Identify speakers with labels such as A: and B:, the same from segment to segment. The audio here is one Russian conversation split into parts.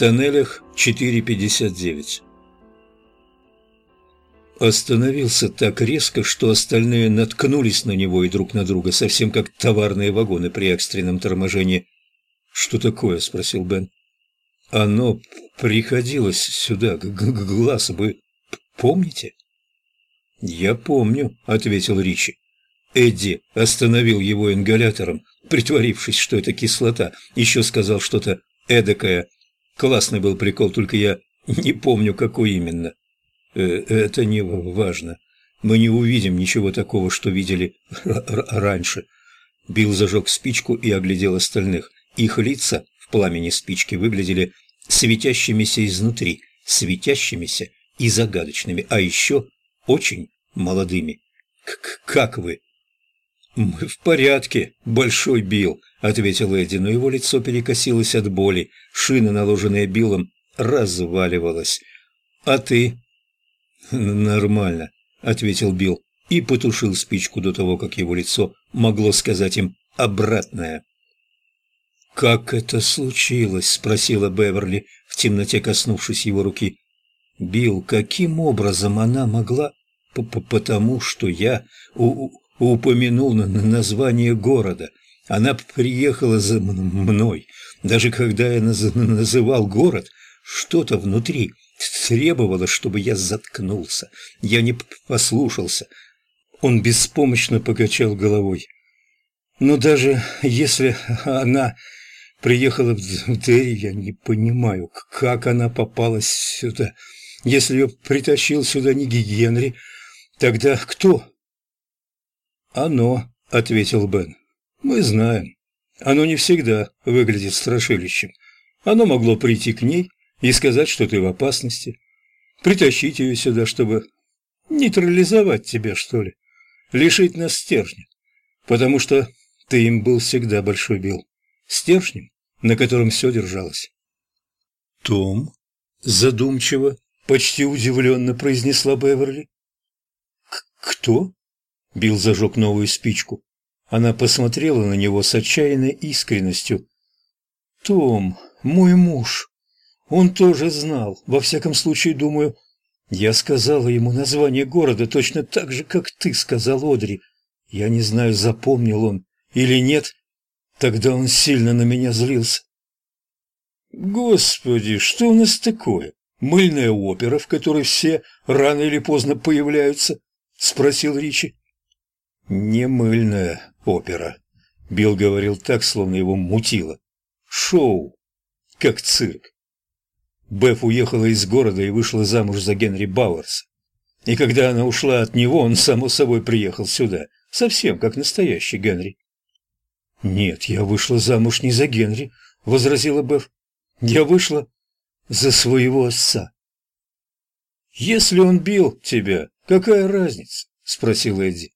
A: тоннелях 459. Остановился так резко, что остальные наткнулись на него и друг на друга, совсем как товарные вагоны при экстренном торможении. «Что такое?» – спросил Бен. «Оно приходилось сюда, к, к глазу, вы помните?» «Я помню», — ответил Ричи. Эдди остановил его ингалятором, притворившись, что это кислота, еще сказал что-то эдакое. Классный был прикол, только я не помню, какой именно. Э, это не важно. Мы не увидим ничего такого, что видели раньше. Билл зажег спичку и оглядел остальных. Их лица в пламени спички выглядели светящимися изнутри, светящимися и загадочными, а еще очень молодыми. К «Как вы?» «Мы в порядке, Большой Билл», — ответил Эдди, но его лицо перекосилось от боли, шина, наложенная Биллом, разваливалась. «А ты?» «Нормально», — ответил Билл и потушил спичку до того, как его лицо могло сказать им обратное. «Как это случилось?» — спросила Беверли, в темноте коснувшись его руки. «Билл, каким образом она могла...» П -п «Потому что я у упомянул на название города. Она приехала за мной. Даже когда я наз называл город, что-то внутри требовало, чтобы я заткнулся. Я не послушался. Он беспомощно покачал головой. Но даже если она приехала в Дерри, я не понимаю, как она попала сюда. Если ее притащил сюда не Генри, тогда кто? «Оно», — ответил Бен. «Мы знаем. Оно не всегда выглядит страшилищем. Оно могло прийти к ней и сказать, что ты в опасности, притащить ее сюда, чтобы нейтрализовать тебя, что ли, лишить нас стержня, потому что ты им был всегда большой бил, стержнем, на котором все держалось. Том задумчиво, почти удивленно произнесла Беверли. «Кто?» Билл зажег новую спичку. Она посмотрела на него с отчаянной искренностью. «Том, мой муж, он тоже знал, во всяком случае, думаю, я сказала ему название города точно так же, как ты сказал Одри. Я не знаю, запомнил он или нет. Тогда он сильно на меня злился. Господи, что у нас такое? Мыльная опера, в которой все рано или поздно появляются? Спросил Ричи. Не мыльная опера. Билл говорил так, словно его мутило. Шоу, как цирк. Беф уехала из города и вышла замуж за Генри Бауэрса. И когда она ушла от него, он, само собой, приехал сюда. Совсем как настоящий Генри. «Нет, я вышла замуж не за Генри», — возразила Беф. «Я вышла за своего отца». «Если он бил тебя, какая разница?» — спросил Эдди.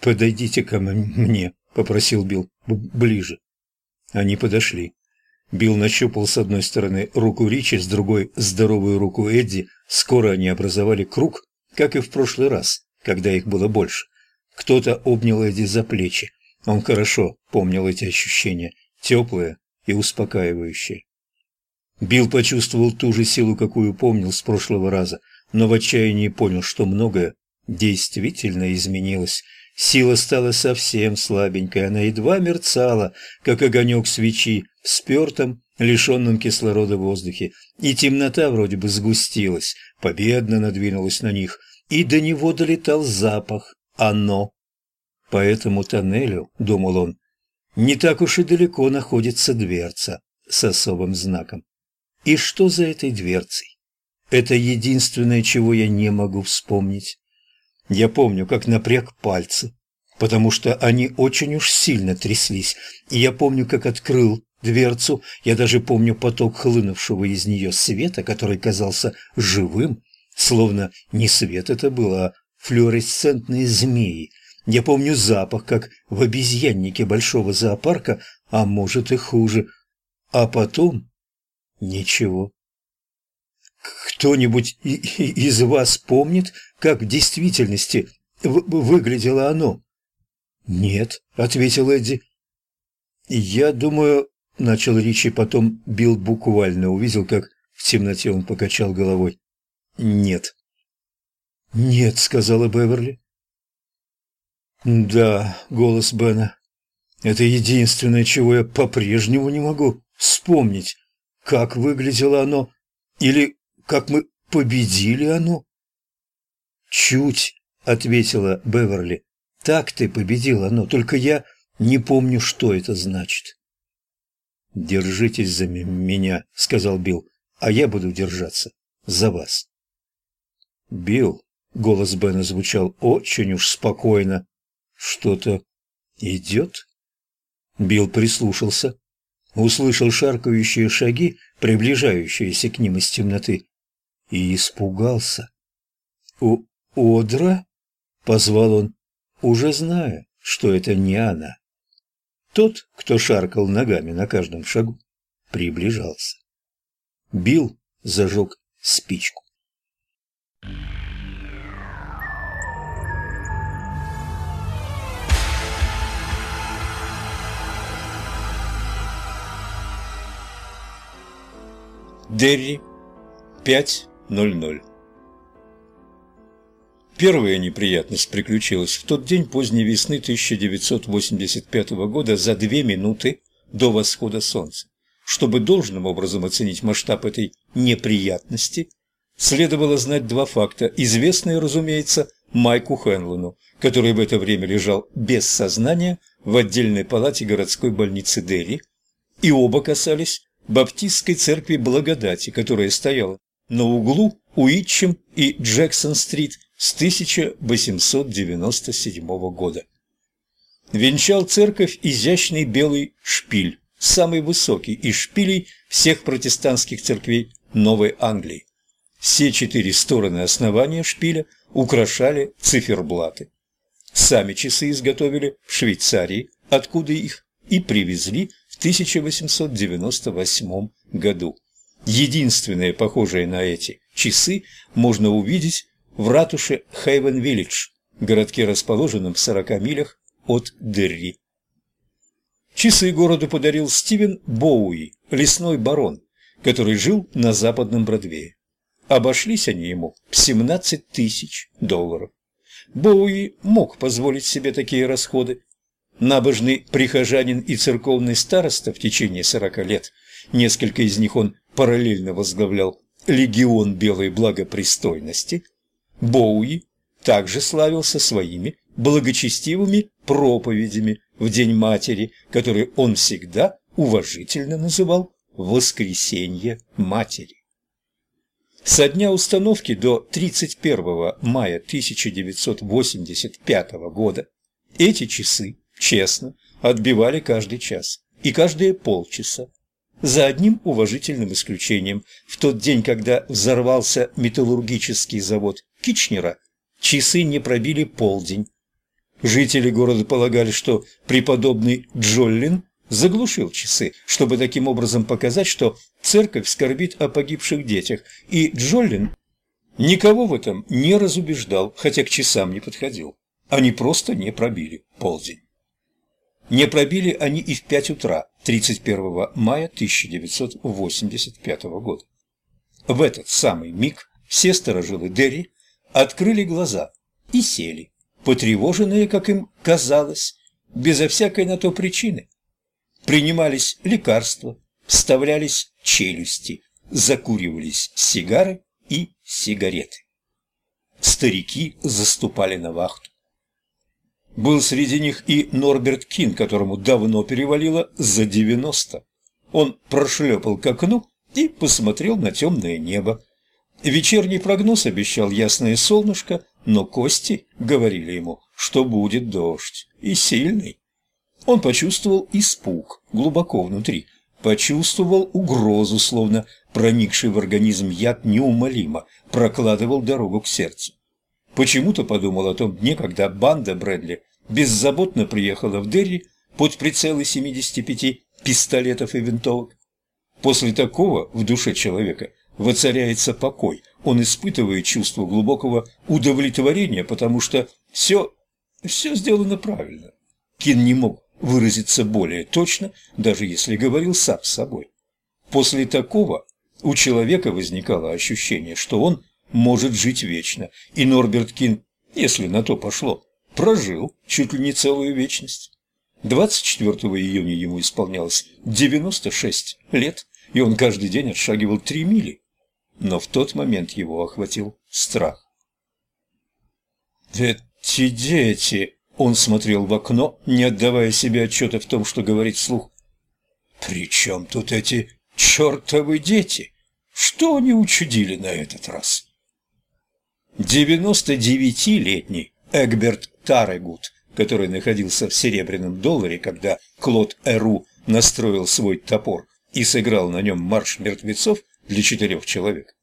A: «Подойдите ко мне», — попросил Билл, — «ближе». Они подошли. Билл нащупал с одной стороны руку Ричи, с другой – здоровую руку Эдди. Скоро они образовали круг, как и в прошлый раз, когда их было больше. Кто-то обнял Эдди за плечи. Он хорошо помнил эти ощущения, теплые и успокаивающие. Билл почувствовал ту же силу, какую помнил с прошлого раза, но в отчаянии понял, что многое действительно изменилось – Сила стала совсем слабенькой, она едва мерцала, как огонек свечи в спертом, лишенном кислорода воздухе, и темнота вроде бы сгустилась, победно надвинулась на них, и до него долетал запах «оно». По этому тоннелю, думал он, не так уж и далеко находится дверца с особым знаком. И что за этой дверцей? Это единственное, чего я не могу вспомнить. Я помню, как напряг пальцы, потому что они очень уж сильно тряслись, и я помню, как открыл дверцу, я даже помню поток хлынувшего из нее света, который казался живым, словно не свет это был, а флуоресцентные змеи. Я помню запах, как в обезьяннике большого зоопарка, а может и хуже. А потом ничего. Кто-нибудь из вас помнит, как в действительности выглядело оно? Нет, ответил Эдди. Я думаю, начал Ричи, потом Билл буквально увидел, как в темноте он покачал головой. «Нет». «Нет», — сказала Беверли. «Да», — голос Бена. «Это единственное, чего я по-прежнему не могу вспомнить. Как выглядело оно? Или как мы победили оно?» «Чуть», — ответила Беверли. «Так ты победил оно, только я не помню, что это значит». «Держитесь за меня», — сказал Билл, — «а я буду держаться за вас». «Билл», — голос Бена звучал очень уж спокойно, — «что-то идет?» Билл прислушался, услышал шаркающие шаги, приближающиеся к ним из темноты, и испугался. «У Одра?» — позвал он, уже зная, что это не она. Тот, кто шаркал ногами на каждом шагу, приближался. Бил зажег спичку. Дерри, 5.00 Первая неприятность приключилась в тот день поздней весны 1985 года за две минуты до восхода солнца. Чтобы должным образом оценить масштаб этой неприятности, следовало знать два факта, известные, разумеется, Майку Хенлону, который в это время лежал без сознания в отдельной палате городской больницы Дерри, и оба касались Баптистской церкви Благодати, которая стояла на углу Уитчем и Джексон-стрит с 1897 года. Венчал церковь изящный белый шпиль, самый высокий из шпилей всех протестантских церквей Новой Англии. Все четыре стороны основания шпиля украшали циферблаты. Сами часы изготовили в Швейцарии, откуда их и привезли в 1898 году. Единственное похожее на эти часы можно увидеть в ратуше Хейвен-Виллидж, городке, расположенном в 40 милях от Дерри. Часы городу подарил Стивен Боуи, лесной барон, который жил на западном Бродвее. Обошлись они ему в 17 тысяч долларов. Боуи мог позволить себе такие расходы. Набожный прихожанин и церковный староста в течение 40 лет, несколько из них он параллельно возглавлял легион белой благопристойности – Боуи также славился своими благочестивыми проповедями в День Матери, которые он всегда уважительно называл «Воскресенье Матери». Со дня установки до 31 мая 1985 года эти часы честно отбивали каждый час и каждые полчаса, за одним уважительным исключением. В тот день, когда взорвался металлургический завод Кичнера часы не пробили полдень. Жители города полагали, что преподобный Джоллин заглушил часы, чтобы таким образом показать, что церковь скорбит о погибших детях, и Джоллин никого в этом не разубеждал, хотя к часам не подходил. Они просто не пробили полдень. Не пробили они и в пять утра 31 мая 1985 года. В этот самый миг все сторожилы Дерри открыли глаза и сели, потревоженные, как им казалось, безо всякой на то причины. Принимались лекарства, вставлялись челюсти, закуривались сигары и сигареты. Старики заступали на вахту. Был среди них и Норберт Кин, которому давно перевалило за девяносто. Он прошлепал к окну и посмотрел на темное небо, Вечерний прогноз обещал ясное солнышко, но кости говорили ему, что будет дождь, и сильный. Он почувствовал испуг глубоко внутри, почувствовал угрозу, словно проникший в организм яд неумолимо прокладывал дорогу к сердцу. Почему-то подумал о том дне, когда банда Брэдли беззаботно приехала в Дерри под прицелы 75 пистолетов и винтовок. После такого в душе человека воцаряется покой. Он испытывает чувство глубокого удовлетворения, потому что все, все сделано правильно. Кин не мог выразиться более точно, даже если говорил сам с собой. После такого у человека возникало ощущение, что он может жить вечно, и Норберт Кин, если на то пошло, прожил чуть ли не целую вечность. 24 июня ему исполнялось 96 лет, и он каждый день отшагивал 3 мили. Но в тот момент его охватил страх. «Эти дети!» Он смотрел в окно, не отдавая себе отчета в том, что говорит вслух. «При чем тут эти чертовы дети? Что они учудили на этот раз?» 99-летний Эгберт Тарегут, который находился в серебряном долларе, когда Клод Эру настроил свой топор и сыграл на нем марш мертвецов для четырех человек,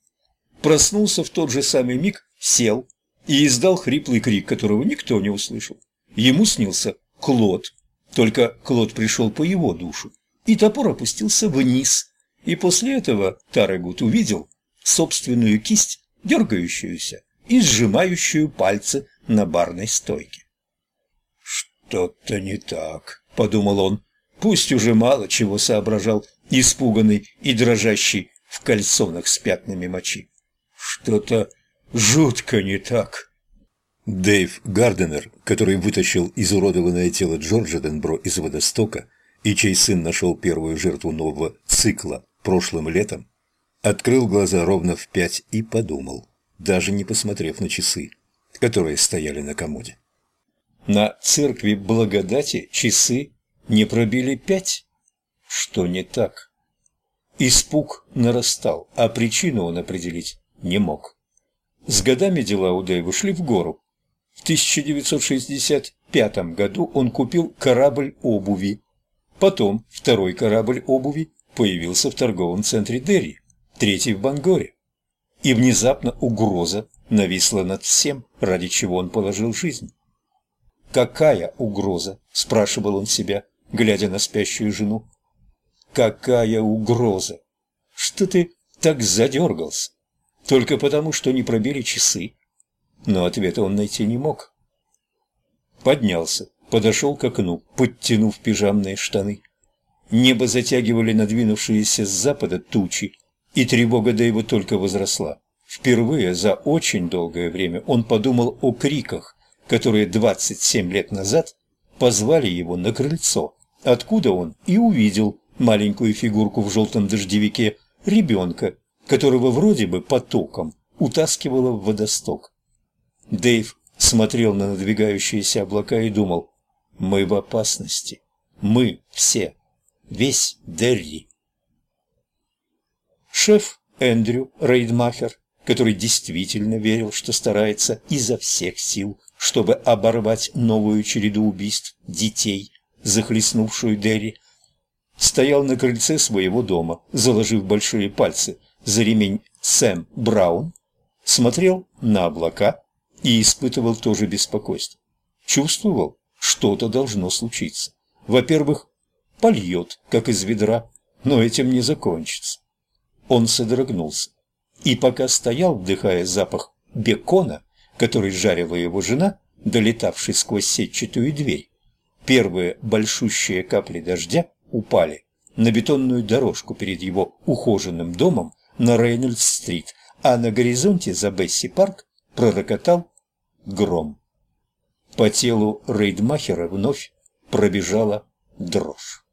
A: проснулся в тот же самый миг, сел и издал хриплый крик, которого никто не услышал. Ему снился Клод, только Клод пришел по его душу, и топор опустился вниз, и после этого Тарегут увидел собственную кисть, дергающуюся и сжимающую пальцы на барной стойке. «Что-то не так», — подумал он, пусть уже мало чего соображал, испуганный и дрожащий в кальсонах с пятнами мочи. «Что-то жутко не так». Дэйв Гарденер, который вытащил изуродованное тело Джорджа Денбро из водостока и чей сын нашел первую жертву нового цикла прошлым летом, открыл глаза ровно в пять и подумал даже не посмотрев на часы, которые стояли на комоде. На церкви благодати часы не пробили пять. Что не так? Испуг нарастал, а причину он определить не мог. С годами дела у Дэйва шли в гору. В 1965 году он купил корабль обуви. Потом второй корабль обуви появился в торговом центре Дерри, третий в Бангоре. И внезапно угроза нависла над всем, ради чего он положил жизнь. «Какая угроза?» – спрашивал он себя, глядя на спящую жену. «Какая угроза? Что ты так задергался? Только потому, что не пробили часы?» Но ответа он найти не мог. Поднялся, подошел к окну, подтянув пижамные штаны. Небо затягивали надвинувшиеся с запада тучи, и тревога его только возросла. Впервые за очень долгое время он подумал о криках, которые 27 лет назад позвали его на крыльцо, откуда он и увидел маленькую фигурку в желтом дождевике ребенка, которого вроде бы потоком утаскивало в водосток. Дэйв смотрел на надвигающиеся облака и думал, «Мы в опасности. Мы все. Весь Дерри». Шеф Эндрю Рейдмахер, который действительно верил, что старается изо всех сил, чтобы оборвать новую череду убийств детей, захлестнувшую Дерри, стоял на крыльце своего дома, заложив большие пальцы за ремень Сэм Браун, смотрел на облака и испытывал тоже беспокойство. Чувствовал, что-то должно случиться. Во-первых, польет, как из ведра, но этим не закончится. Он содрогнулся. И пока стоял, вдыхая запах бекона, который жарила его жена, долетавший сквозь сетчатую дверь, первые большущие капли дождя упали на бетонную дорожку перед его ухоженным домом на Рейнольдс-стрит, а на горизонте за Бесси-парк пророкотал гром. По телу Рейдмахера вновь пробежала дрожь.